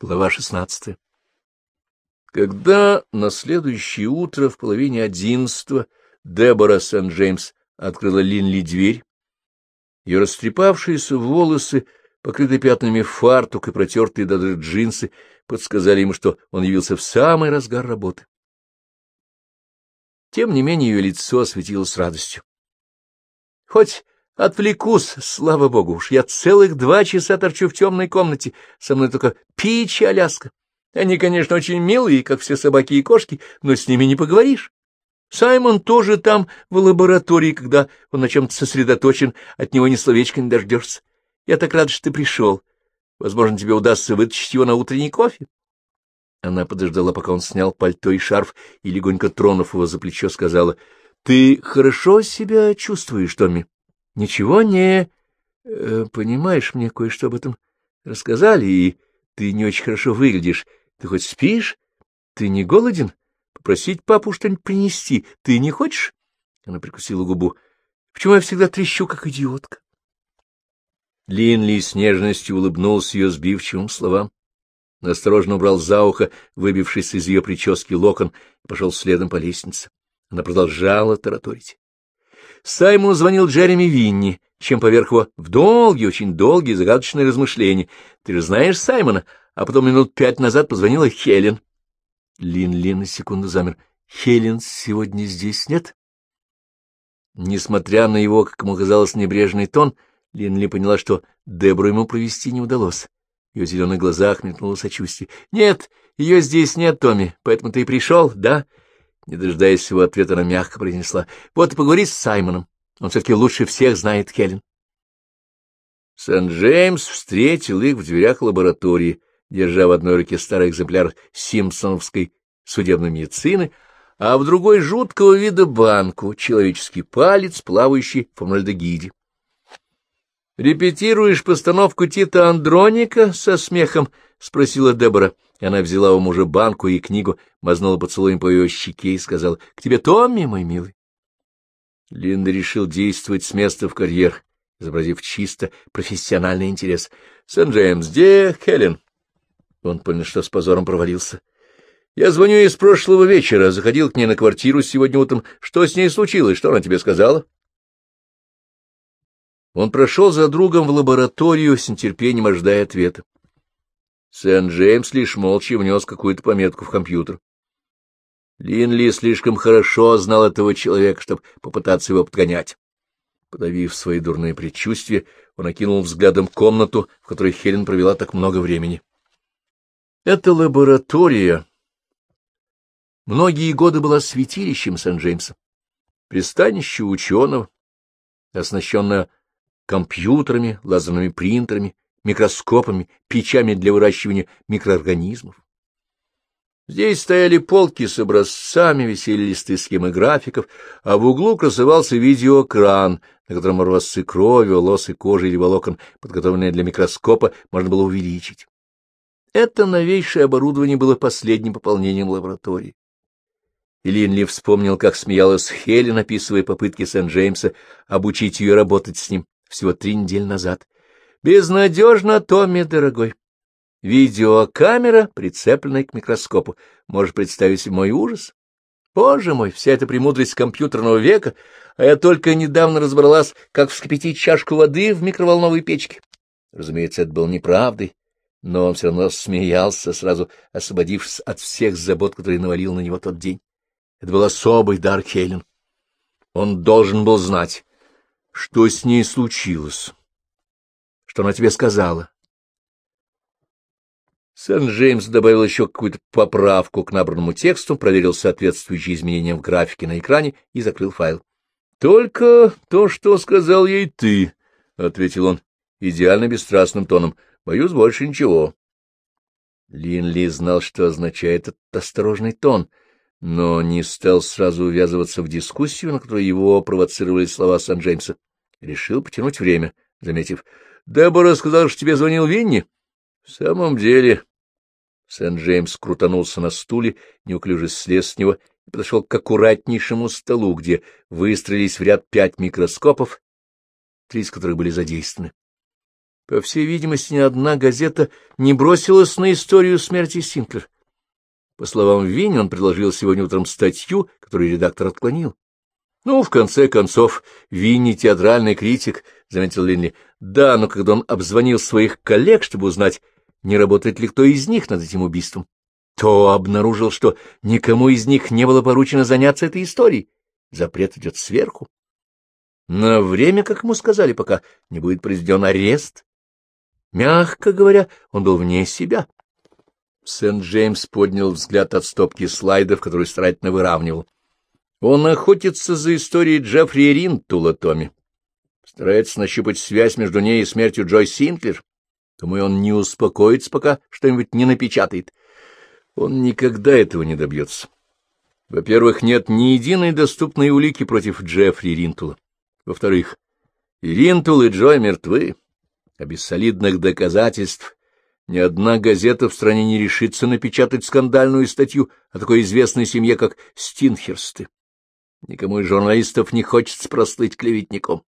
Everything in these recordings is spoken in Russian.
Глава шестнадцатая. Когда на следующее утро в половине одиннадцатого Дебора Сент-Джеймс открыла Линли дверь, ее растрепавшиеся волосы, покрытые пятнами фартук и протертые до джинсы, подсказали ему, что он явился в самый разгар работы. Тем не менее ее лицо осветилось радостью. — Хоть Отвлекусь, слава богу, уж я целых два часа торчу в темной комнате, со мной только Пич и Аляска. Они, конечно, очень милые, как все собаки и кошки, но с ними не поговоришь. Саймон тоже там, в лаборатории, когда он на чем-то сосредоточен, от него ни словечко не дождешься. Я так рада, что ты пришел. Возможно, тебе удастся вытащить его на утренний кофе. Она подождала, пока он снял пальто и шарф, и, легонько тронув его за плечо, сказала, — Ты хорошо себя чувствуешь, Томми? Ничего не... Э, понимаешь, мне кое-что об этом рассказали, и ты не очень хорошо выглядишь. Ты хоть спишь? Ты не голоден? Попросить папу что-нибудь принести. Ты не хочешь? Она прикусила губу. Почему я всегда трещу, как идиотка? Линли с нежностью улыбнулся ее сбивчивым словам. Осторожно убрал за ухо выбившийся из ее прически локон и пошел следом по лестнице. Она продолжала тараторить. Саймону звонил Джереми Винни, чем поверх его в долгие, очень долгие загадочные размышления. Ты же знаешь Саймона, а потом минут пять назад позвонила Хелен. Лин-Лин на секунду замер. Хелен сегодня здесь нет? Несмотря на его, как ему казалось, небрежный тон, Лин-Ли поняла, что Дебру ему провести не удалось. Ее зеленых глазах мелькнуло сочувствие. — Нет, ее здесь нет, Томми, поэтому ты и пришел, да? — не дожидаясь его ответа, она мягко произнесла. — Вот и поговори с Саймоном. Он все-таки лучше всех знает Хелен. Сент-Джеймс встретил их в дверях лаборатории, держа в одной руке старый экземпляр симпсоновской судебной медицины, а в другой жуткого вида банку, человеческий палец, плавающий в формальдегиде. «Репетируешь постановку Тита Андроника?» — со смехом спросила Дебора. И она взяла у мужа банку и книгу, мазнула поцелуем по ее щеке и сказала, — К тебе Томми, мой милый. Линда решил действовать с места в карьер, изобразив чисто профессиональный интерес. — Сент-Джеймс, где Хелен? Он понял, что с позором провалился. — Я звоню с прошлого вечера, заходил к ней на квартиру сегодня утром. Что с ней случилось? Что она тебе сказала? Он прошел за другом в лабораторию, с нетерпением ожидая ответа. Сент-Джеймс лишь молча внес какую-то пометку в компьютер. Линли слишком хорошо знал этого человека, чтобы попытаться его подгонять. Подавив свои дурные предчувствия, он окинул взглядом комнату, в которой Хелен провела так много времени. Эта лаборатория многие годы была святилищем Сент-Джеймса, пристанище ученого, оснащенное компьютерами, лазерными принтерами, микроскопами, печами для выращивания микроорганизмов. Здесь стояли полки с образцами, висели листы схемы графиков, а в углу красовался видеоэкран, на котором образцы крови, волос и кожи или волокон, подготовленные для микроскопа, можно было увеличить. Это новейшее оборудование было последним пополнением лаборатории. И Линли вспомнил, как смеялась Хелен, описывая попытки Сент-Джеймса обучить ее работать с ним всего три недели назад. Безнадежно, Томми, дорогой. Видеокамера, прицепленная к микроскопу. Можешь представить мой ужас? Боже мой, вся эта премудрость компьютерного века, а я только недавно разобралась, как вскипятить чашку воды в микроволновой печке. Разумеется, это было неправдой, но он все равно смеялся, сразу освободившись от всех забот, которые навалил на него тот день. Это был особый дар Хелен. Он должен был знать, что с ней случилось что она тебе сказала. Сент-Джеймс добавил еще какую-то поправку к набранному тексту, проверил соответствующие изменения в графике на экране и закрыл файл. — Только то, что сказал ей ты, — ответил он идеально бесстрастным тоном. — Боюсь, больше ничего. Линли знал, что означает этот осторожный тон, но не стал сразу увязываться в дискуссию, на которую его провоцировали слова Сан-Джеймса. Решил потянуть время, заметив — Дебора сказал, что тебе звонил Винни? — В самом деле... Сент-Джеймс крутанулся на стуле, неуклюже слез с него и подошел к аккуратнейшему столу, где выстроились в ряд пять микроскопов, три из которых были задействованы. По всей видимости, ни одна газета не бросилась на историю смерти Синклер. По словам Винни, он предложил сегодня утром статью, которую редактор отклонил. Ну, в конце концов, Винни — театральный критик, — заметил Линли. Да, но когда он обзвонил своих коллег, чтобы узнать, не работает ли кто из них над этим убийством, то обнаружил, что никому из них не было поручено заняться этой историей. Запрет идет сверху. На время, как ему сказали, пока не будет произведен арест. Мягко говоря, он был вне себя. Сент-Джеймс поднял взгляд от стопки слайдов, которые старательно выравнивал. Он охотится за историей Джеффри Ринтула, Томми. Старается нащупать связь между ней и смертью Джой Синклер. Думаю, он не успокоится, пока что-нибудь не напечатает. Он никогда этого не добьется. Во-первых, нет ни единой доступной улики против Джеффри Ринтула. Во-вторых, Ринтул, и Джой мертвы, а без солидных доказательств ни одна газета в стране не решится напечатать скандальную статью о такой известной семье, как Стинхерсты. Никому из журналистов не хочется прослыть клеветником.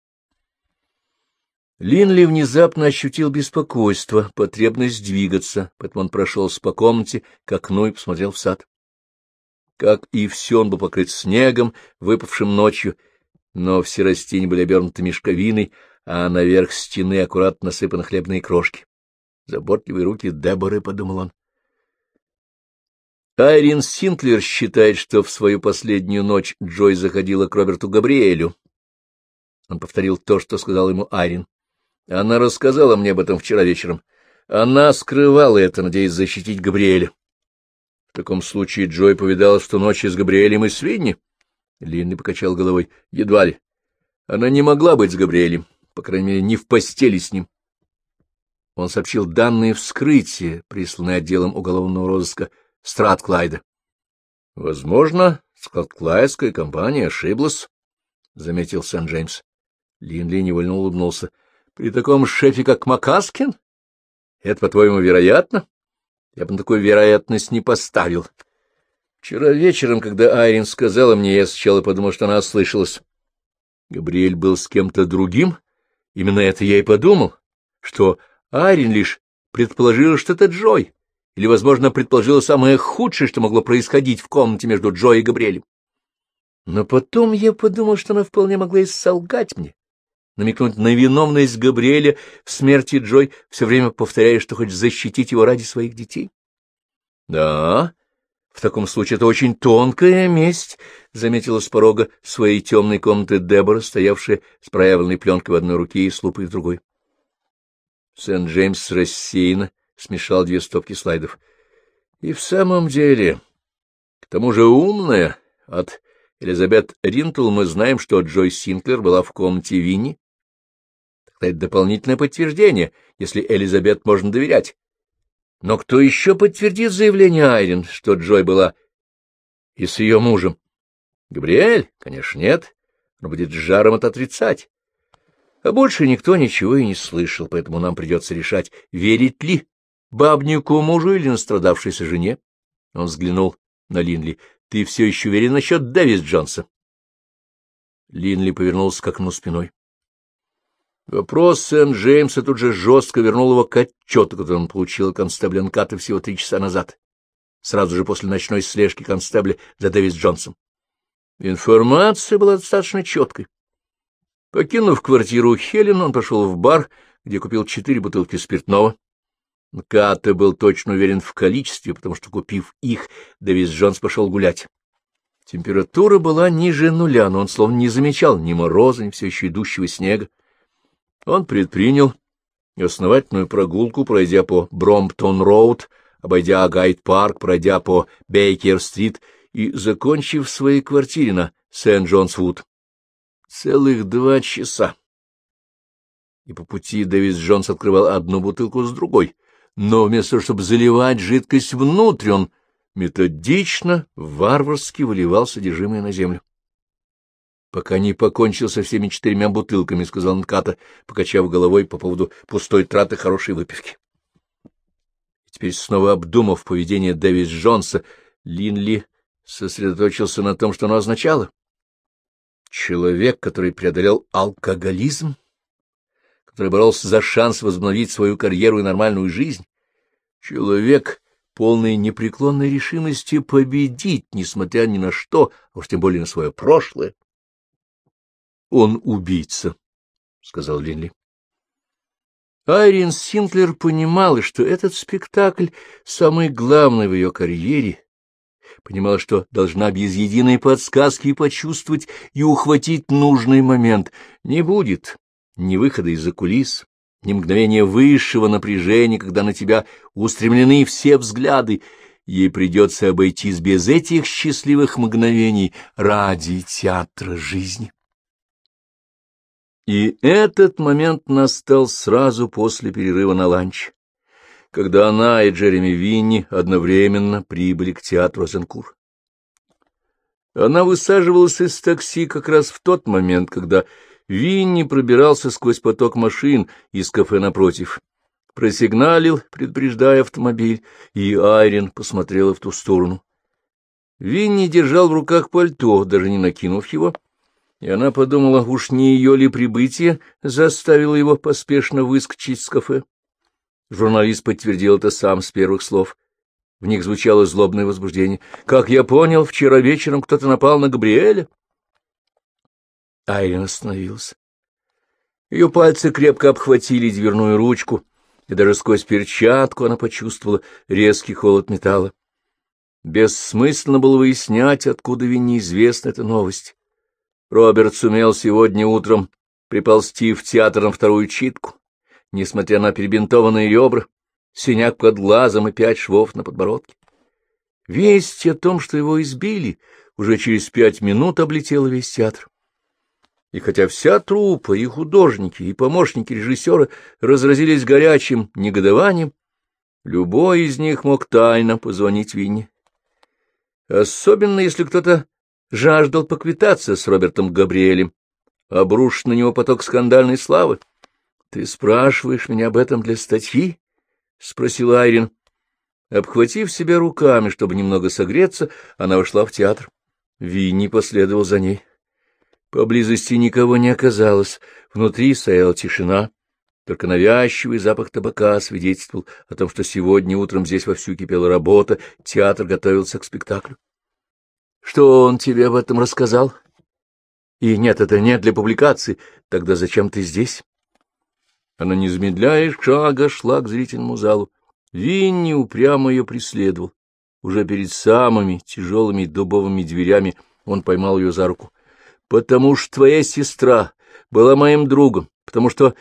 Линли внезапно ощутил беспокойство, потребность двигаться, поэтому он прошелся по комнате к окну и посмотрел в сад. Как и все, он был покрыт снегом, выпавшим ночью, но все растения были обернуты мешковиной, а наверх стены аккуратно насыпаны хлебные крошки. Заботливые руки Деборы, — подумал он. Айрин Синклер считает, что в свою последнюю ночь Джой заходила к Роберту Габриэлю. Он повторил то, что сказал ему Айрин. Она рассказала мне об этом вчера вечером. Она скрывала это, надеясь защитить Габриэля. В таком случае Джой повидала, что ночью с Габриэлем и свиньи. Линли покачал головой. Едва ли. Она не могла быть с Габриэлем, по крайней мере, не в постели с ним он сообщил данные вскрытия, присланные отделом уголовного розыска Стратклайда. — Возможно, Стратклайдская компания ошиблась, — заметил Сент-Джеймс. Линли невольно улыбнулся. — При таком шефе, как Макаскин? Это, по-твоему, вероятно? Я бы на такую вероятность не поставил. Вчера вечером, когда Айрин сказала мне, я сначала подумал, что она ослышалась. Габриэль был с кем-то другим? Именно это я и подумал, что Арин лишь предположила, что это Джой, или, возможно, предположила самое худшее, что могло происходить в комнате между Джой и Габриэлем. Но потом я подумал, что она вполне могла и солгать мне, намекнуть на виновность Габриэля в смерти Джой, все время повторяя, что хочет защитить его ради своих детей. — Да, в таком случае это очень тонкая месть, — заметила с порога своей темной комнаты Дебора, стоявшая с проявленной пленкой в одной руке и с лупой в другой. Сент-Джеймс рассеянно смешал две стопки слайдов. И в самом деле, к тому же умная, от Элизабет Ринтл мы знаем, что Джой Синклер была в комнате Винни. Это дополнительное подтверждение, если Элизабет можно доверять. Но кто еще подтвердит заявление Айрин, что Джой была и с ее мужем? Габриэль? Конечно, нет. Но будет жаром это отрицать. А больше никто ничего и не слышал, поэтому нам придется решать, верить ли бабнику мужу или настрадавшейся жене. Он взглянул на Линли. — Ты все еще уверен насчет Дэвис Джонса? Линли повернулся к окну спиной. Вопрос Сент-Джеймса тут же жестко вернул его к отчету, который он получил от констебля Нката всего три часа назад, сразу же после ночной слежки констебля за Дэвис Джонсом. Информация была достаточно четкой. Покинув квартиру Хелен, он пошел в бар, где купил четыре бутылки спиртного. Ката был точно уверен в количестве, потому что, купив их, Дэвис Джонс пошел гулять. Температура была ниже нуля, но он словно не замечал ни мороза, ни все еще идущего снега. Он предпринял основательную прогулку, пройдя по Бромптон-роуд, обойдя Гайд-парк, пройдя по Бейкер-стрит и закончив в своей квартире на Сент-Джонс-Вуд. Целых два часа. И по пути Дэвис Джонс открывал одну бутылку с другой, но вместо того, чтобы заливать жидкость внутрь, он методично, варварски выливал содержимое на землю. «Пока не покончил со всеми четырьмя бутылками», — сказал Нката, покачав головой по поводу пустой траты хорошей выпивки. теперь, снова обдумав поведение Дэвис Джонса, Линли сосредоточился на том, что оно означало. Человек, который преодолел алкоголизм, который боролся за шанс возобновить свою карьеру и нормальную жизнь. Человек, полный непреклонной решимости победить, несмотря ни на что, а уж тем более на свое прошлое. — Он убийца, — сказал Линли. Айрин Синклер понимала, что этот спектакль самый главный в ее карьере, понимала, что должна без единой подсказки почувствовать и ухватить нужный момент. Не будет ни выхода из-за кулис, ни мгновения высшего напряжения, когда на тебя устремлены все взгляды. Ей придется обойтись без этих счастливых мгновений ради театра жизни. И этот момент настал сразу после перерыва на ланч, когда она и Джереми Винни одновременно прибыли к театру Зенкур. Она высаживалась из такси как раз в тот момент, когда Винни пробирался сквозь поток машин из кафе напротив. Просигналил, предупреждая автомобиль, и Айрин посмотрела в ту сторону. Винни держал в руках пальто, даже не накинув его, и она подумала, уж не ее ли прибытие заставило его поспешно выскочить с кафе. Журналист подтвердил это сам с первых слов. В них звучало злобное возбуждение. «Как я понял, вчера вечером кто-то напал на Габриэля». Айрин остановился. Ее пальцы крепко обхватили дверную ручку, и даже сквозь перчатку она почувствовала резкий холод металла. Бессмысленно было выяснять, откуда Винни известна эта новость. Роберт сумел сегодня утром приползти в театр на вторую читку, несмотря на перебинтованные ребра, синяк под глазом и пять швов на подбородке. Весть о том, что его избили, уже через пять минут облетела весь театр. И хотя вся труппа, и художники, и помощники режиссера разразились горячим негодованием, любой из них мог тайно позвонить Винни. Особенно, если кто-то жаждал поквитаться с Робертом Габриэлем, обрушить на него поток скандальной славы. — Ты спрашиваешь меня об этом для статьи? — спросил Айрин. Обхватив себя руками, чтобы немного согреться, она вошла в театр. Винни последовал за ней. Поблизости никого не оказалось, внутри стояла тишина. Только навязчивый запах табака свидетельствовал о том, что сегодня утром здесь вовсю кипела работа, театр готовился к спектаклю. Что он тебе об этом рассказал? И нет, это нет для публикации. Тогда зачем ты здесь? Она, не замедляя шага, шла к зрительному залу. Винни упрямо ее преследовал. Уже перед самыми тяжелыми дубовыми дверями он поймал ее за руку. — Потому что твоя сестра была моим другом, потому что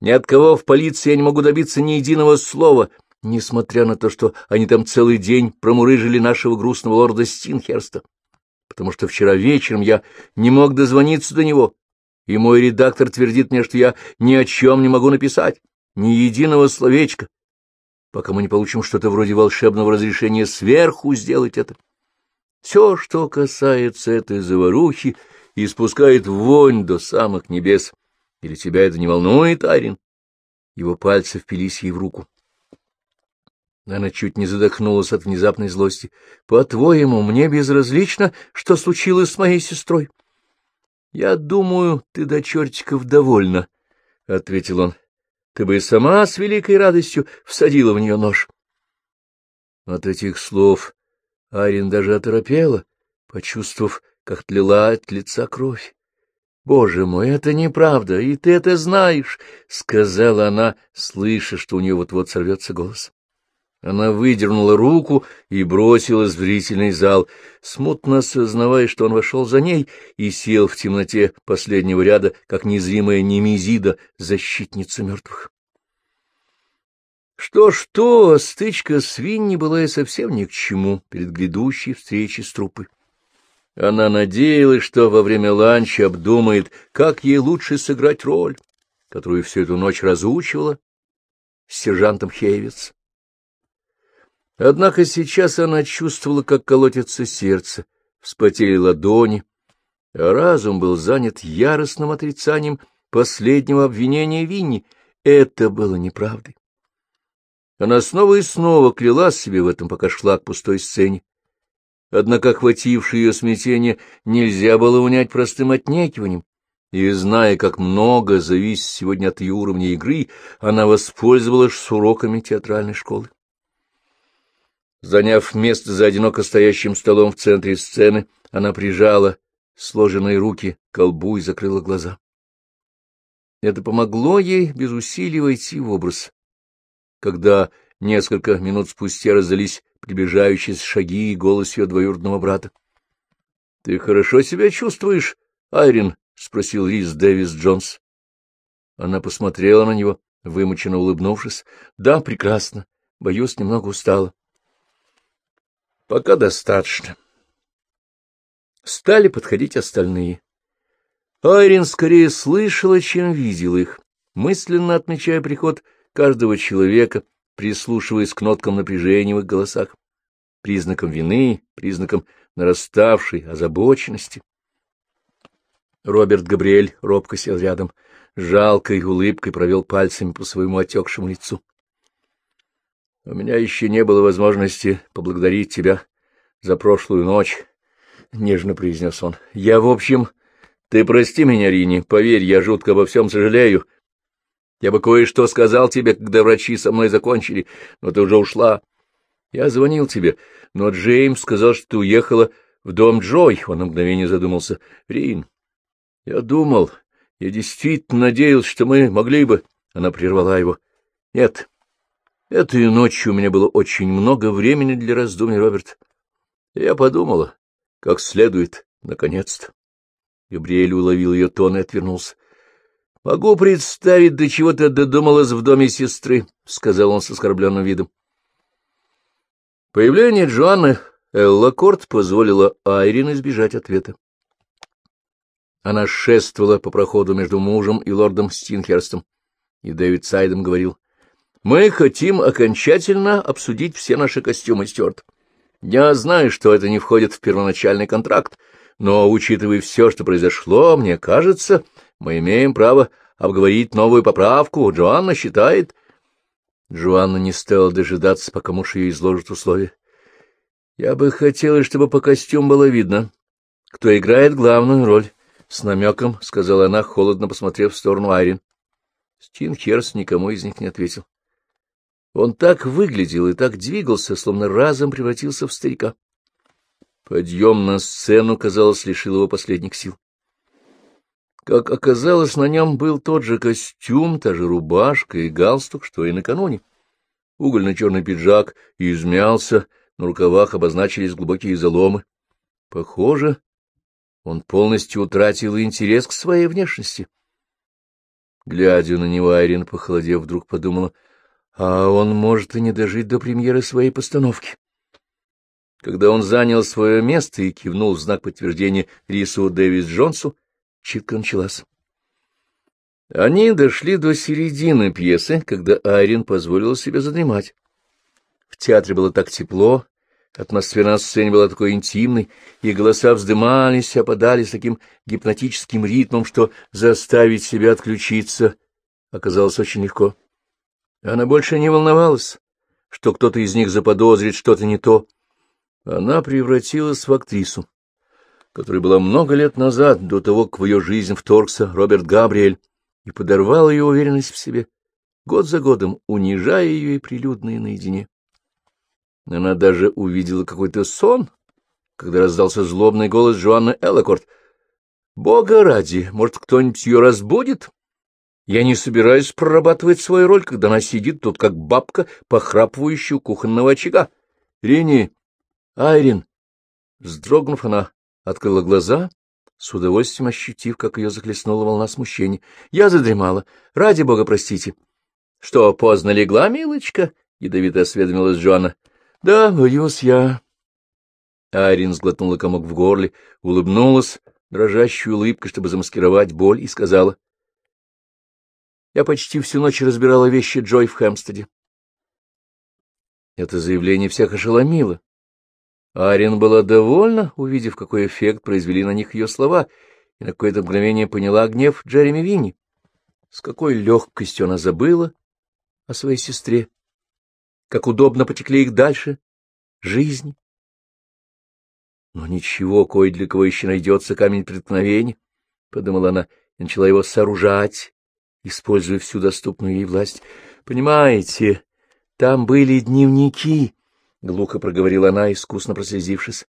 ни от кого в полиции я не могу добиться ни единого слова, несмотря на то, что они там целый день промурыжили нашего грустного лорда Стинхерста потому что вчера вечером я не мог дозвониться до него, и мой редактор твердит мне, что я ни о чем не могу написать, ни единого словечка, пока мы не получим что-то вроде волшебного разрешения сверху сделать это. Все, что касается этой заварухи, испускает вонь до самых небес. Или тебя это не волнует, Арин? Его пальцы впились ей в руку. Она чуть не задохнулась от внезапной злости. — По-твоему, мне безразлично, что случилось с моей сестрой? — Я думаю, ты до чертиков довольна, — ответил он. — Ты бы и сама с великой радостью всадила в нее нож. От этих слов Арин даже оторопела, почувствовав, как тлела от лица кровь. — Боже мой, это неправда, и ты это знаешь, — сказала она, слыша, что у нее вот-вот сорвется голос. Она выдернула руку и бросилась в зрительный зал, смутно осознавая, что он вошел за ней и сел в темноте последнего ряда, как незримая немезида, защитница мертвых. Что-что, стычка с Винни была и совсем ни к чему перед грядущей встречей с трупой. Она надеялась, что во время ланча обдумает, как ей лучше сыграть роль, которую всю эту ночь разучивала с сержантом Хейвиц. Однако сейчас она чувствовала, как колотится сердце, вспотели ладони, а разум был занят яростным отрицанием последнего обвинения Винни. Это было неправдой. Она снова и снова клялась себе в этом, пока шла к пустой сцене. Однако охватившее ее смятение нельзя было унять простым отнекиванием. И, зная, как много зависит сегодня от ее уровня игры, она воспользовалась уроками театральной школы. Заняв место за одиноко стоящим столом в центре сцены, она прижала сложенные руки к колбу и закрыла глаза. Это помогло ей без усилий войти в образ. Когда несколько минут спустя раздались приближающиеся шаги и голос ее двоюродного брата. — Ты хорошо себя чувствуешь, Айрин? — спросил Рис Дэвис Джонс. Она посмотрела на него, вымученно улыбнувшись. — Да, прекрасно. Боюсь, немного устала. — Пока достаточно. Стали подходить остальные. Айрин скорее слышала, чем видела их, мысленно отмечая приход каждого человека, прислушиваясь к ноткам напряжения в их голосах, признакам вины, признакам нараставшей озабоченности. Роберт Габриэль робко сел рядом, жалкой улыбкой провел пальцами по своему отекшему лицу. — У меня еще не было возможности поблагодарить тебя за прошлую ночь, — нежно произнес он. — Я, в общем... Ты прости меня, Рини, поверь, я жутко обо всем сожалею. Я бы кое-что сказал тебе, когда врачи со мной закончили, но ты уже ушла. Я звонил тебе, но Джеймс сказал, что ты уехала в дом Джой. Он на мгновение задумался. Рин, я думал, я действительно надеялся, что мы могли бы... Она прервала его. Нет, этой ночью у меня было очень много времени для раздумий, Роберт. Я подумала, как следует, наконец-то. Габриэль уловил ее тон и отвернулся. — Могу представить, до чего ты додумалась в доме сестры, — сказал он с оскорбленным видом. Появление Джоанны Эллакорт позволило Айрин избежать ответа. Она шествовала по проходу между мужем и лордом Стинхерстом, и Дэвид Сайдом говорил, — Мы хотим окончательно обсудить все наши костюмы, Стюарт. Я знаю, что это не входит в первоначальный контракт, — но, учитывая все, что произошло, мне кажется, мы имеем право обговорить новую поправку. Джоанна считает... Джоанна не стала дожидаться, пока муж ее изложит условия. Я бы хотела, чтобы по костюм было видно, кто играет главную роль. С намеком, — сказала она, холодно посмотрев в сторону Айрин. Стинхерс никому из них не ответил. Он так выглядел и так двигался, словно разом превратился в старика. Подъем на сцену, казалось, лишил его последних сил. Как оказалось, на нем был тот же костюм, та же рубашка и галстук, что и накануне. Угольно-черный пиджак измялся, на рукавах обозначились глубокие заломы. Похоже, он полностью утратил интерес к своей внешности. Глядя на него, Айрин, похолодев, вдруг подумала, а он может и не дожить до премьеры своей постановки. Когда он занял свое место и кивнул в знак подтверждения Рису Дэвис Джонсу, читка началась. Они дошли до середины пьесы, когда Айрин позволила себе задремать. В театре было так тепло, атмосфера на сцене была такой интимной, и голоса вздымались, опадали с таким гипнотическим ритмом, что заставить себя отключиться оказалось очень легко. Она больше не волновалась, что кто-то из них заподозрит что-то не то, она превратилась в актрису, которая была много лет назад, до того, как в ее жизнь вторгся Роберт Габриэль, и подорвал ее уверенность в себе, год за годом унижая ее и прилюдно и наедине. Она даже увидела какой-то сон, когда раздался злобный голос Джоанны Эллокорт. «Бога ради, может, кто-нибудь ее разбудит? Я не собираюсь прорабатывать свою роль, когда она сидит тут, как бабка, похрапывающая у кухонного очага. Рени, Айрин! Вздрогнув, она открыла глаза, с удовольствием ощутив, как ее захлестнула волна смущения. Я задремала. Ради бога, простите. — Что, поздно легла, милочка? — ядовито осведомилась Джоанна. — Да, боюсь я. Айрин сглотнула комок в горле, улыбнулась дрожащей улыбкой, чтобы замаскировать боль, и сказала. — Я почти всю ночь разбирала вещи Джой в Хэмстеде. Это заявление всех ошеломило. Арин была довольна, увидев, какой эффект произвели на них ее слова, и на какое-то мгновение поняла гнев Джереми Винни. С какой легкостью она забыла о своей сестре, как удобно потекли их дальше жизни. Но ничего, кое для кого еще найдется камень преткновения, — подумала она, начала его сооружать, используя всю доступную ей власть. Понимаете, там были дневники, — глухо проговорила она, искусно прослезившись.